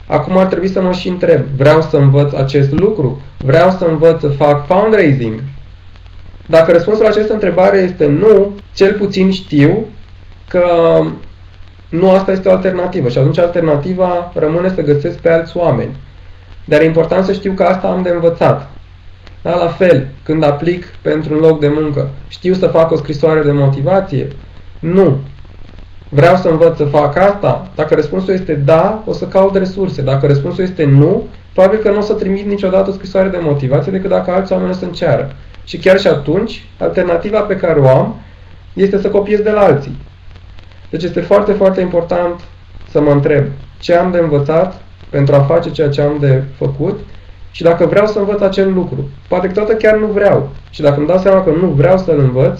Acum ar trebui să mă și întreb, vreau să învăț acest lucru? Vreau să învăț să fac fundraising? Dacă răspunsul la această întrebare este nu, cel puțin știu că nu asta este o alternativă și atunci alternativa rămâne să găsesc pe alți oameni. Dar e important să știu că asta am de învățat. Da, la fel, când aplic pentru un loc de muncă, știu să fac o scrisoare de motivație? Nu. Vreau să învăț să fac asta? Dacă răspunsul este da, o să caut resurse. Dacă răspunsul este nu, probabil că nu o să trimit niciodată o scrisoare de motivație decât dacă alți oameni o să ceară. Și chiar și atunci, alternativa pe care o am este să copiez de la alții. Deci este foarte, foarte important să mă întreb ce am de învățat pentru a face ceea ce am de făcut și dacă vreau să învăț acel lucru. Poate că toată chiar nu vreau. Și dacă îmi dau seama că nu vreau să-l învăț,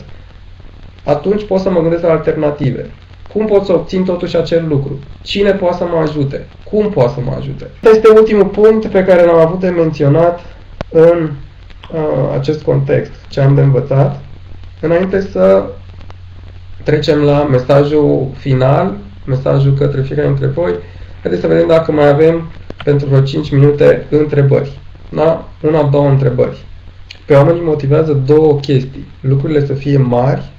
atunci pot să mă gândesc la alternative. Cum pot să obțin totuși acel lucru? Cine poate să mă ajute? Cum poate să mă ajute? Asta este ultimul punct pe care l-am avut de menționat în uh, acest context, ce am de învățat. Înainte să trecem la mesajul final, mesajul către fiecare dintre voi, haideți să vedem dacă mai avem pentru vreo 5 minute întrebări. Da? Una, două întrebări. Pe oamenii motivează două chestii. Lucrurile să fie mari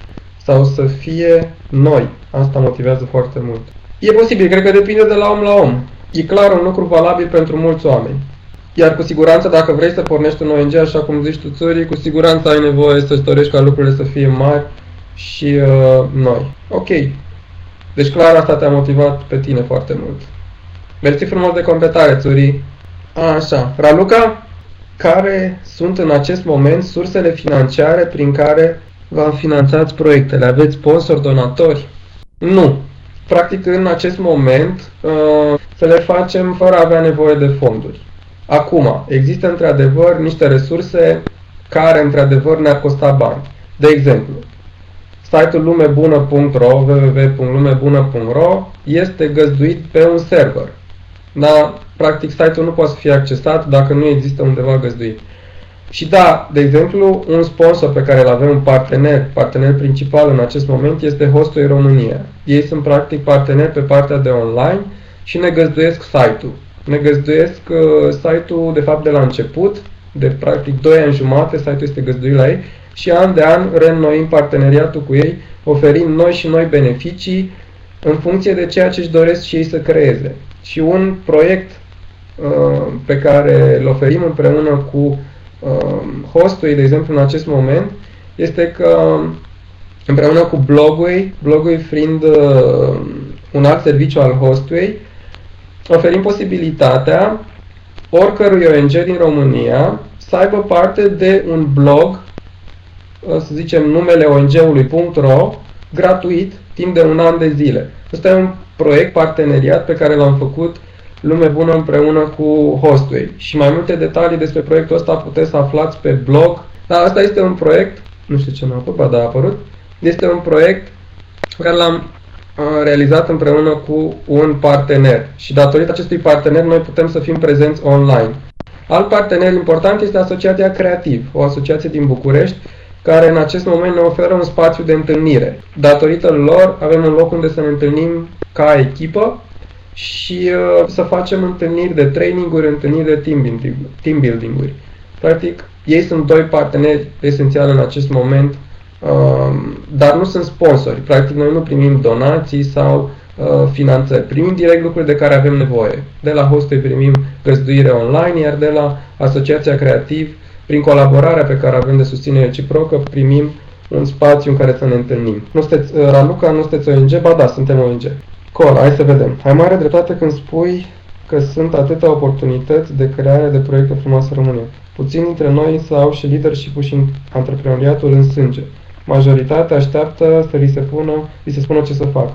sau să fie noi. Asta motivează foarte mult. E posibil, cred că depinde de la om la om. E clar un lucru valabil pentru mulți oameni. Iar cu siguranță, dacă vrei să pornești un ONG, așa cum zici tu, țării, cu siguranță ai nevoie să-ți dorești ca lucrurile să fie mari și uh, noi. Ok. Deci clar asta te-a motivat pe tine foarte mult. Mersi frumos de completare, Țurii. Așa. Raluca, care sunt în acest moment sursele financiare prin care vă finanțați proiectele? Aveți sponsori, donatori? Nu. Practic, în acest moment, uh, să le facem fără a avea nevoie de fonduri. Acum, există într-adevăr niște resurse care într-adevăr ne-ar costa bani. De exemplu, site-ul lumebună.ro www.lumebună.ro este găzduit pe un server. Dar, practic, site-ul nu poate să fie accesat dacă nu există undeva găzduit. Și da, de exemplu, un sponsor pe care îl avem, un partener, partener principal în acest moment este Hostul România. Ei sunt practic parteneri pe partea de online și ne găzduiesc site-ul. Ne găzduiesc uh, site-ul de fapt de la început, de practic 2 ani jumate, site-ul este găzduit la ei și an de an reînnoim parteneriatul cu ei, oferim noi și noi beneficii în funcție de ceea ce își doresc și ei să creeze. Și un proiect uh, pe care îl oferim împreună cu uh, hostul, de exemplu, în acest moment, este că împreună cu Blogway, Blogway fiind uh, un alt serviciu al hostului, oferim posibilitatea oricărui ONG din România să aibă parte de un blog, uh, să zicem numele ONG-ului.ro, gratuit, timp de un an de zile. Ăsta e un proiect parteneriat pe care l-am făcut Lume Bună împreună cu Hostway. Și mai multe detalii despre proiectul ăsta puteți să aflați pe blog. Dar asta este un proiect, nu știu ce mi-a apărut, dar a apărut. Este un proiect pe care l-am realizat împreună cu un partener. Și datorită acestui partener noi putem să fim prezenți online. Alt partener important este Asociația Creativ, o asociație din București, care în acest moment ne oferă un spațiu de întâlnire. Datorită lor avem un loc unde să ne întâlnim ca echipă și uh, să facem întâlniri de traininguri, întâlniri de team, building, team building-uri. Practic, ei sunt doi parteneri esențiali în acest moment, uh, dar nu sunt sponsori. Practic, noi nu primim donații sau uh, finanțări. Primim direct lucruri de care avem nevoie. De la hostel primim găzduire online, iar de la Asociația Creativ, prin colaborarea pe care avem de susținere reciprocă, primim un spațiu în care să ne întâlnim. Nu sunteți uh, Raluca, nu sunteți ONG? Ba da, suntem ONG. Col, hai să vedem. Ai mare dreptate când spui că sunt atâtea oportunități de creare de proiecte frumoase în România. Puțini dintre noi însă au și leadership și antreprenoriatul în sânge. Majoritatea așteaptă să li se, pună, li se spună ce să facă.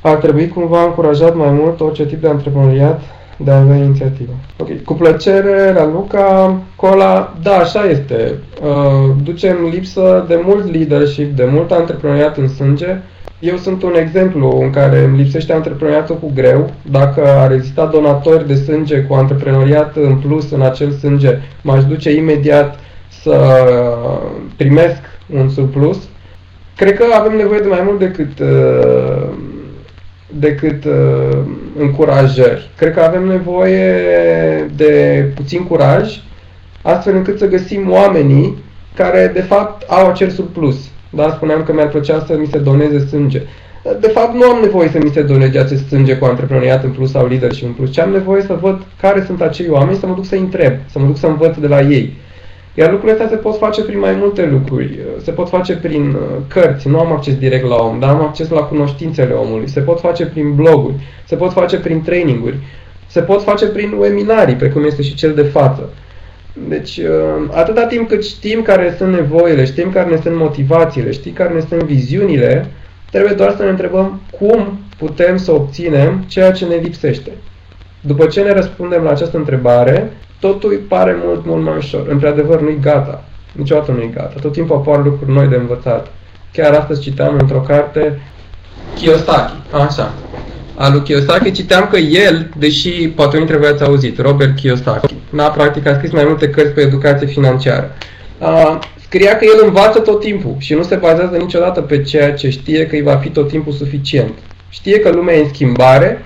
Ar trebui cumva încurajat mai mult orice tip de antreprenoriat de a avea inițiativă. Ok, cu plăcere, la Luca, Cola, da, așa este. Uh, ducem lipsă de mult leadership, de mult antreprenoriat în sânge, eu sunt un exemplu în care îmi lipsește antreprenoriatul cu greu. Dacă ar exista donatori de sânge cu antreprenoriat în plus în acel sânge, m-aș duce imediat să primesc un surplus. Cred că avem nevoie de mai mult decât, uh, decât uh, încurajări. Cred că avem nevoie de puțin curaj, astfel încât să găsim oamenii care de fapt au acel surplus. Da, spuneam că mi-ar plăcea să mi se doneze sânge. De fapt, nu am nevoie să mi se doneze acest sânge cu antreprenoriat în plus sau leadership în plus, ci am nevoie să văd care sunt acei oameni, să mă duc să întreb, să mă duc să învăț de la ei. Iar lucrurile astea se pot face prin mai multe lucruri. Se pot face prin uh, cărți, nu am acces direct la om, dar am acces la cunoștințele omului. Se pot face prin bloguri, se pot face prin traininguri, se pot face prin webinarii, precum este și cel de față. Deci, uh, atâta timp cât știm care sunt nevoile, știm care ne sunt motivațiile, știm care ne sunt viziunile, trebuie doar să ne întrebăm cum putem să obținem ceea ce ne lipsește. După ce ne răspundem la această întrebare, totul îi pare mult, mult mai ușor. Într-adevăr, nu-i gata. Niciodată nu-i gata. Tot timpul apar lucruri noi de învățat. Chiar astăzi citeam într-o carte Kiyosaki, așa. A lui Kiyosaki citeam că el, deși poate unii trebuie ați auzit, Robert Kiyosaki, n-a practic a scris mai multe cărți pe educație financiară. A, scria că el învață tot timpul și nu se bazează niciodată pe ceea ce știe că îi va fi tot timpul suficient. Știe că lumea e în schimbare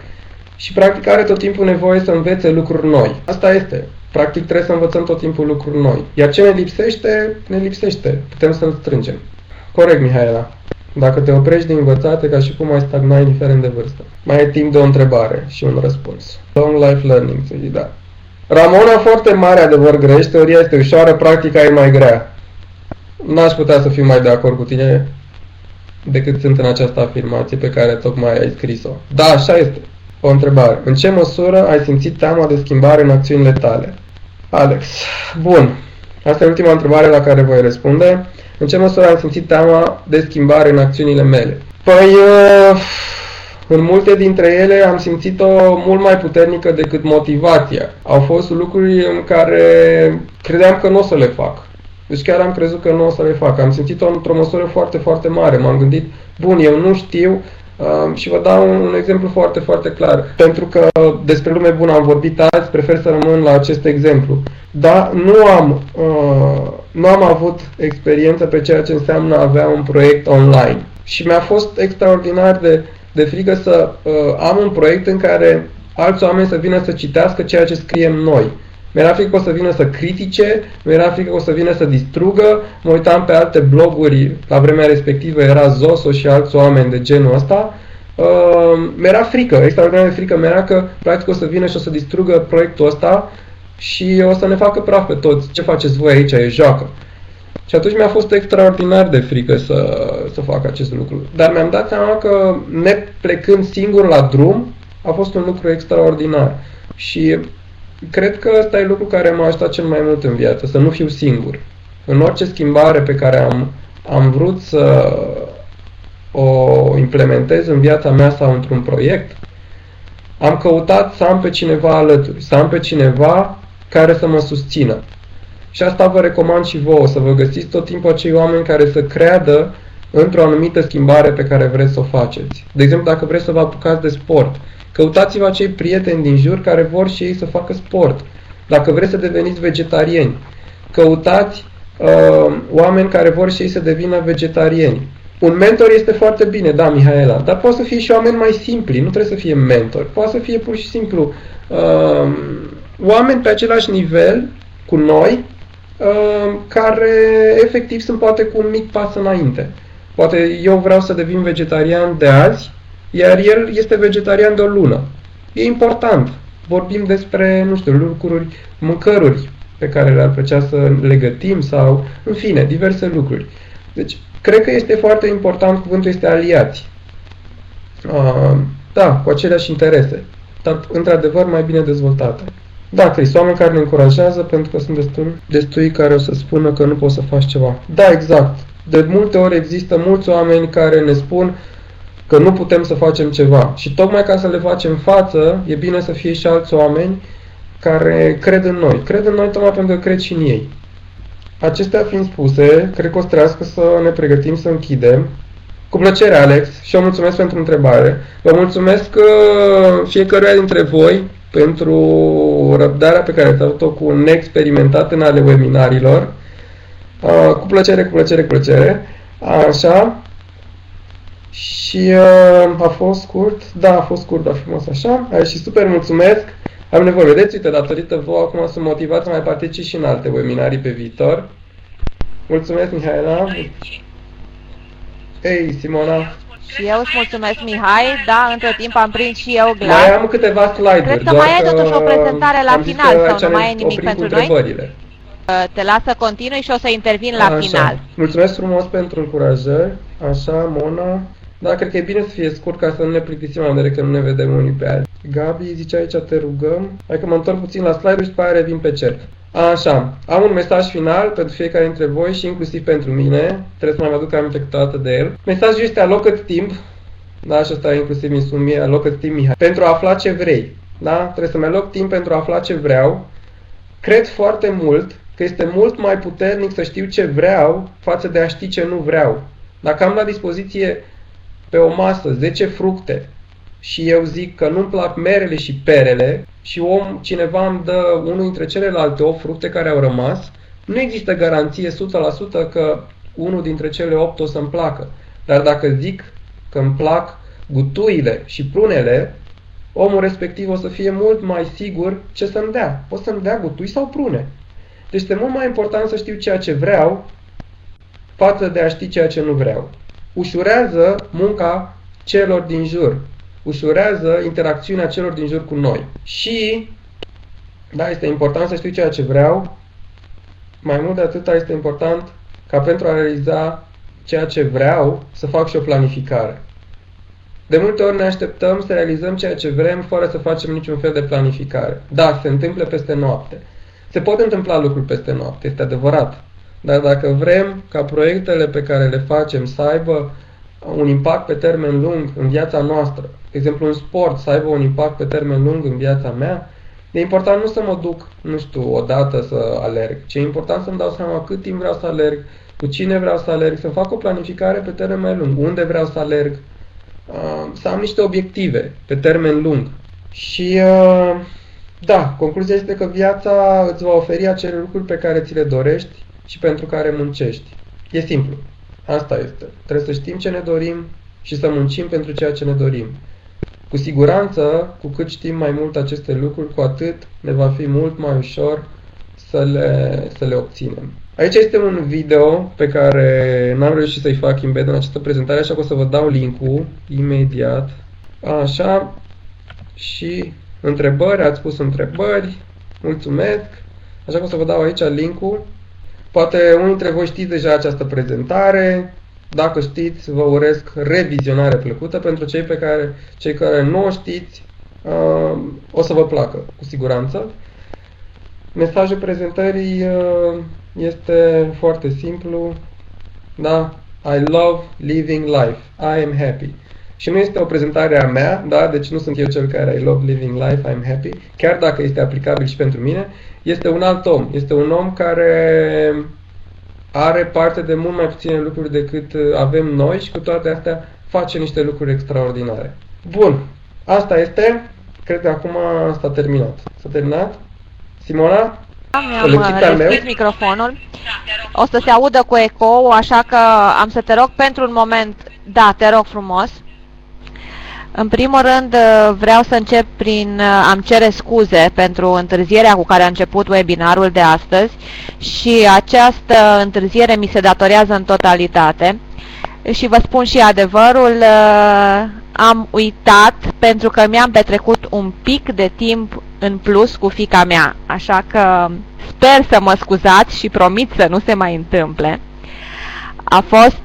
și practic are tot timpul nevoie să învețe lucruri noi. Asta este. Practic trebuie să învățăm tot timpul lucruri noi. Iar ce ne lipsește, ne lipsește. Putem să-l strângem. Corect, Mihaela. Dacă te oprești din învățate, ca și cum ai stagna indiferent de vârstă. Mai e timp de o întrebare și un răspuns. Long life learning, să zic, da. Ramona, foarte mare adevăr grești, teoria este ușoară, practica e mai grea. N-aș putea să fiu mai de acord cu tine decât sunt în această afirmație pe care tocmai ai scris-o. Da, așa este. O întrebare. În ce măsură ai simțit teama de schimbare în acțiunile tale? Alex. Bun. Asta e ultima întrebare la care voi răspunde. În ce măsură am simțit teama de schimbare în acțiunile mele? Păi, uh, în multe dintre ele am simțit-o mult mai puternică decât motivația. Au fost lucruri în care credeam că nu o să le fac. Deci chiar am crezut că nu o să le fac. Am simțit-o într-o măsură foarte, foarte mare. M-am gândit, bun, eu nu știu, Uh, și vă dau un exemplu foarte, foarte clar. Pentru că despre lume bună am vorbit azi, prefer să rămân la acest exemplu. Da, nu am, uh, nu am avut experiență pe ceea ce înseamnă a avea un proiect online. Și mi-a fost extraordinar de, de frică să uh, am un proiect în care alți oameni să vină să citească ceea ce scriem noi. Mi-era frică că o să vină să critique, mi-era frică că o să vină să distrugă, mă uitam pe alte bloguri, la vremea respectivă era Zoso și alți oameni de genul ăsta, uh, mi-era frică, extraordinar de frică, mi-era că practic o să vină și o să distrugă proiectul ăsta și o să ne facă praf pe toți. Ce faceți voi aici? E joacă. Și atunci mi-a fost extraordinar de frică să, să fac acest lucru. Dar mi-am dat seama că ne plecând singur la drum a fost un lucru extraordinar. Și cred că ăsta e lucru care m-a ajutat cel mai mult în viață, să nu fiu singur. În orice schimbare pe care am, am vrut să o implementez în viața mea sau într-un proiect, am căutat să am pe cineva alături, să am pe cineva care să mă susțină. Și asta vă recomand și vouă, să vă găsiți tot timpul acei oameni care să creadă într-o anumită schimbare pe care vreți să o faceți. De exemplu, dacă vreți să vă apucați de sport, Căutați-vă acei prieteni din jur care vor și ei să facă sport. Dacă vreți să deveniți vegetariani, căutați uh, oameni care vor și ei să devină vegetariani. Un mentor este foarte bine, da, Mihaela, dar poate să fie și oameni mai simpli, nu trebuie să fie mentor. Poate să fie pur și simplu uh, oameni pe același nivel cu noi, uh, care efectiv sunt poate cu un mic pas înainte. Poate eu vreau să devin vegetarian de azi, iar el este vegetarian de o lună. E important. Vorbim despre, nu știu, lucruri, mâncăruri pe care le-ar plăcea să le gătim sau, în fine, diverse lucruri. Deci, cred că este foarte important, cuvântul este aliați. Uh, da, cu aceleași interese, dar într-adevăr mai bine dezvoltate. Da, Cris, oameni care ne încurajează pentru că sunt destul, destui care o să spună că nu poți să faci ceva. Da, exact. De multe ori există mulți oameni care ne spun că nu putem să facem ceva. Și tocmai ca să le facem față, e bine să fie și alți oameni care cred în noi. Cred în noi tocmai pentru că cred și în ei. Acestea fiind spuse, cred că o să trească să ne pregătim să închidem. Cu plăcere, Alex, și eu mulțumesc pentru întrebare. Vă mulțumesc uh, fiecăruia dintre voi pentru răbdarea pe care ați avut-o cu un neexperimentat în ale webinarilor. Uh, cu plăcere, cu plăcere, cu plăcere. Așa. Și uh, a fost scurt, da, a fost scurt, dar frumos așa. Și super mulțumesc. Am nevoie, vedeți, uite, datorită vouă, acum sunt motivat să mai particip și în alte webinarii pe viitor. Mulțumesc, Mihaela. Ei, Simona. Și eu îți mulțumesc, Mihai, da, între timp am prins și eu glas. Mai am câteva slide-uri. Cred că mai ai totuși o prezentare la final sau nu mai ai nimic pentru noi? Te las să continui și o să intervin la Așa. final. Mulțumesc frumos pentru încurajări. Așa, Mona. Da, cred că e bine să fie scurt ca să nu ne plictisim, am că nu ne vedem unii pe alții. Gabi zice aici, te rugăm. Hai că mă întorc puțin la slide-uri și după aia revin pe cer. Așa, am un mesaj final pentru fiecare dintre voi și inclusiv pentru mine. Trebuie să mai aduc aminte câteodată de el. Mesajul este alocă timp, da, și asta inclusiv mi sunt alocă timp Mihai, pentru a afla ce vrei. Da? Trebuie să-mi aloc timp pentru a afla ce vreau. Cred foarte mult că este mult mai puternic să știu ce vreau față de a ști ce nu vreau. Dacă am la dispoziție pe o masă 10 fructe și eu zic că nu-mi plac merele și perele și om, cineva îmi dă unul dintre celelalte 8 fructe care au rămas, nu există garanție 100% că unul dintre cele 8 o să-mi placă. Dar dacă zic că îmi plac gutuile și prunele, omul respectiv o să fie mult mai sigur ce să-mi dea. O să-mi dea gutui sau prune. Deci este mult mai important să știu ceea ce vreau față de a ști ceea ce nu vreau. Ușurează munca celor din jur. Ușurează interacțiunea celor din jur cu noi. Și, da, este important să știu ceea ce vreau. Mai mult de atâta este important ca pentru a realiza ceea ce vreau să fac și o planificare. De multe ori ne așteptăm să realizăm ceea ce vrem fără să facem niciun fel de planificare. Da, se întâmplă peste noapte. Se pot întâmpla lucruri peste noapte, este adevărat. Dar dacă vrem ca proiectele pe care le facem să aibă un impact pe termen lung în viața noastră, de exemplu în sport, să aibă un impact pe termen lung în viața mea, e important nu să mă duc, nu știu, o dată să alerg, ci e important să-mi dau seama cât timp vreau să alerg, cu cine vreau să alerg, să fac o planificare pe termen mai lung, unde vreau să alerg, să am niște obiective pe termen lung. Și da, concluzia este că viața îți va oferi acele lucruri pe care ți le dorești și pentru care muncești. E simplu. Asta este. Trebuie să știm ce ne dorim și să muncim pentru ceea ce ne dorim. Cu siguranță, cu cât știm mai mult aceste lucruri, cu atât ne va fi mult mai ușor să le, să le obținem. Aici este un video pe care n-am reușit să-i fac embed în această prezentare, așa că o să vă dau linkul imediat. Așa. Și întrebări, ați pus întrebări. Mulțumesc. Așa că o să vă dau aici linkul. Poate unii dintre voi știți deja această prezentare. Dacă știți, vă urez revizionare plăcută. Pentru cei pe care, cei care nu o știți, uh, o să vă placă, cu siguranță. Mesajul prezentării uh, este foarte simplu. Da? I love living life. I am happy. Și nu este o prezentare a mea, da? deci nu sunt eu cel care I love living life, I'm happy, chiar dacă este aplicabil și pentru mine, este un alt om. Este un om care are parte de mult mai puține lucruri decât avem noi și cu toate astea face niște lucruri extraordinare. Bun, asta este. Cred că acum s-a terminat. S-a terminat? Simona? Mi-am deschis microfonul. O să se audă cu eco, așa că am să te rog pentru un moment, da, te rog frumos, în primul rând vreau să încep prin a-mi cere scuze pentru întârzierea cu care a început webinarul de astăzi și această întârziere mi se datorează în totalitate. Și vă spun și adevărul, am uitat pentru că mi-am petrecut un pic de timp în plus cu fica mea, așa că sper să mă scuzați și promit să nu se mai întâmple. A fost,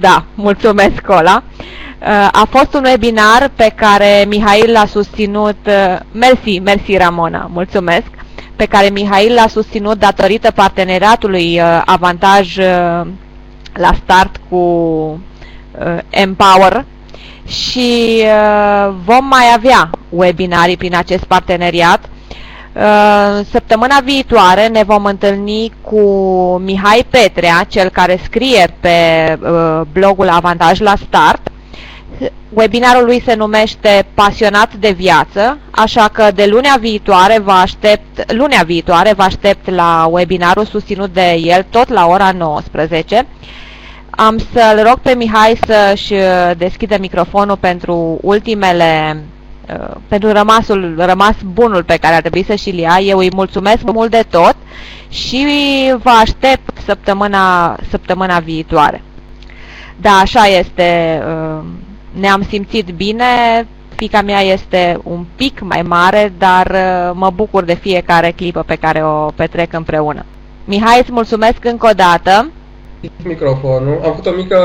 da, mulțumesc, Cola. A fost un webinar pe care Mihail l-a susținut, mersi, mersi Ramona, mulțumesc, pe care Mihail l-a susținut datorită parteneriatului Avantaj la start cu Empower și vom mai avea webinarii prin acest parteneriat. Săptămâna viitoare ne vom întâlni cu Mihai Petrea, cel care scrie pe blogul Avantaj la Start Webinarul lui se numește Pasionat de viață, așa că de lunea viitoare vă aștept, lunea viitoare vă aștept la webinarul susținut de el tot la ora 19. Am să-l rog pe Mihai să-și deschidă microfonul pentru ultimele uh, pentru rămasul, rămas bunul pe care ar trebui să și-l ia. Eu îi mulțumesc mult de tot și vă aștept săptămâna, săptămâna viitoare. Da, așa este. Uh, ne-am simțit bine. Fica mea este un pic mai mare, dar uh, mă bucur de fiecare clipă pe care o petrec împreună. Mihai, îți mulțumesc încă o dată. Microfonul. Am făcut o mică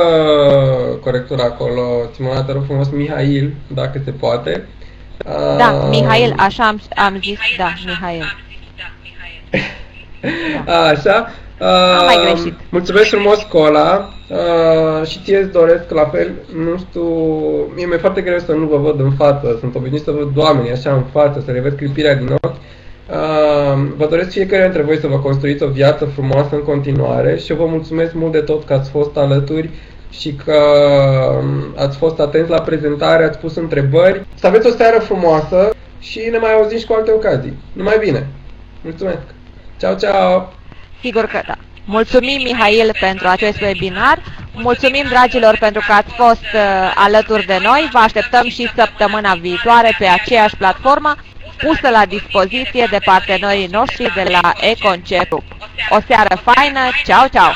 corectură acolo. Simona, te rog frumos, Mihail, dacă se poate. Da, uh... Mihail, așa am, am zis, da, Mihail. Da. Așa. Am mai greșit. Mulțumesc frumos, Cola. Uh, și ție îți doresc la fel, nu știu, mie mi-e foarte greu să nu vă văd în față, sunt obișnuit să văd oamenii așa în față, să revăd clipirea din ochi. Uh, vă doresc fiecare dintre voi să vă construiți o viață frumoasă în continuare și eu vă mulțumesc mult de tot că ați fost alături și că um, ați fost atenți la prezentare, ați pus întrebări. Să aveți o seară frumoasă și ne mai auzim și cu alte ocazii. Numai bine! Mulțumesc! Ciao, ciao! Sigur că da. Mulțumim, Mihail, pentru acest webinar. Mulțumim, dragilor, pentru că ați fost uh, alături de noi. Vă așteptăm și săptămâna viitoare pe aceeași platformă pusă la dispoziție de partenerii noștri de la Econcept. O seară faină, ceau, ceau!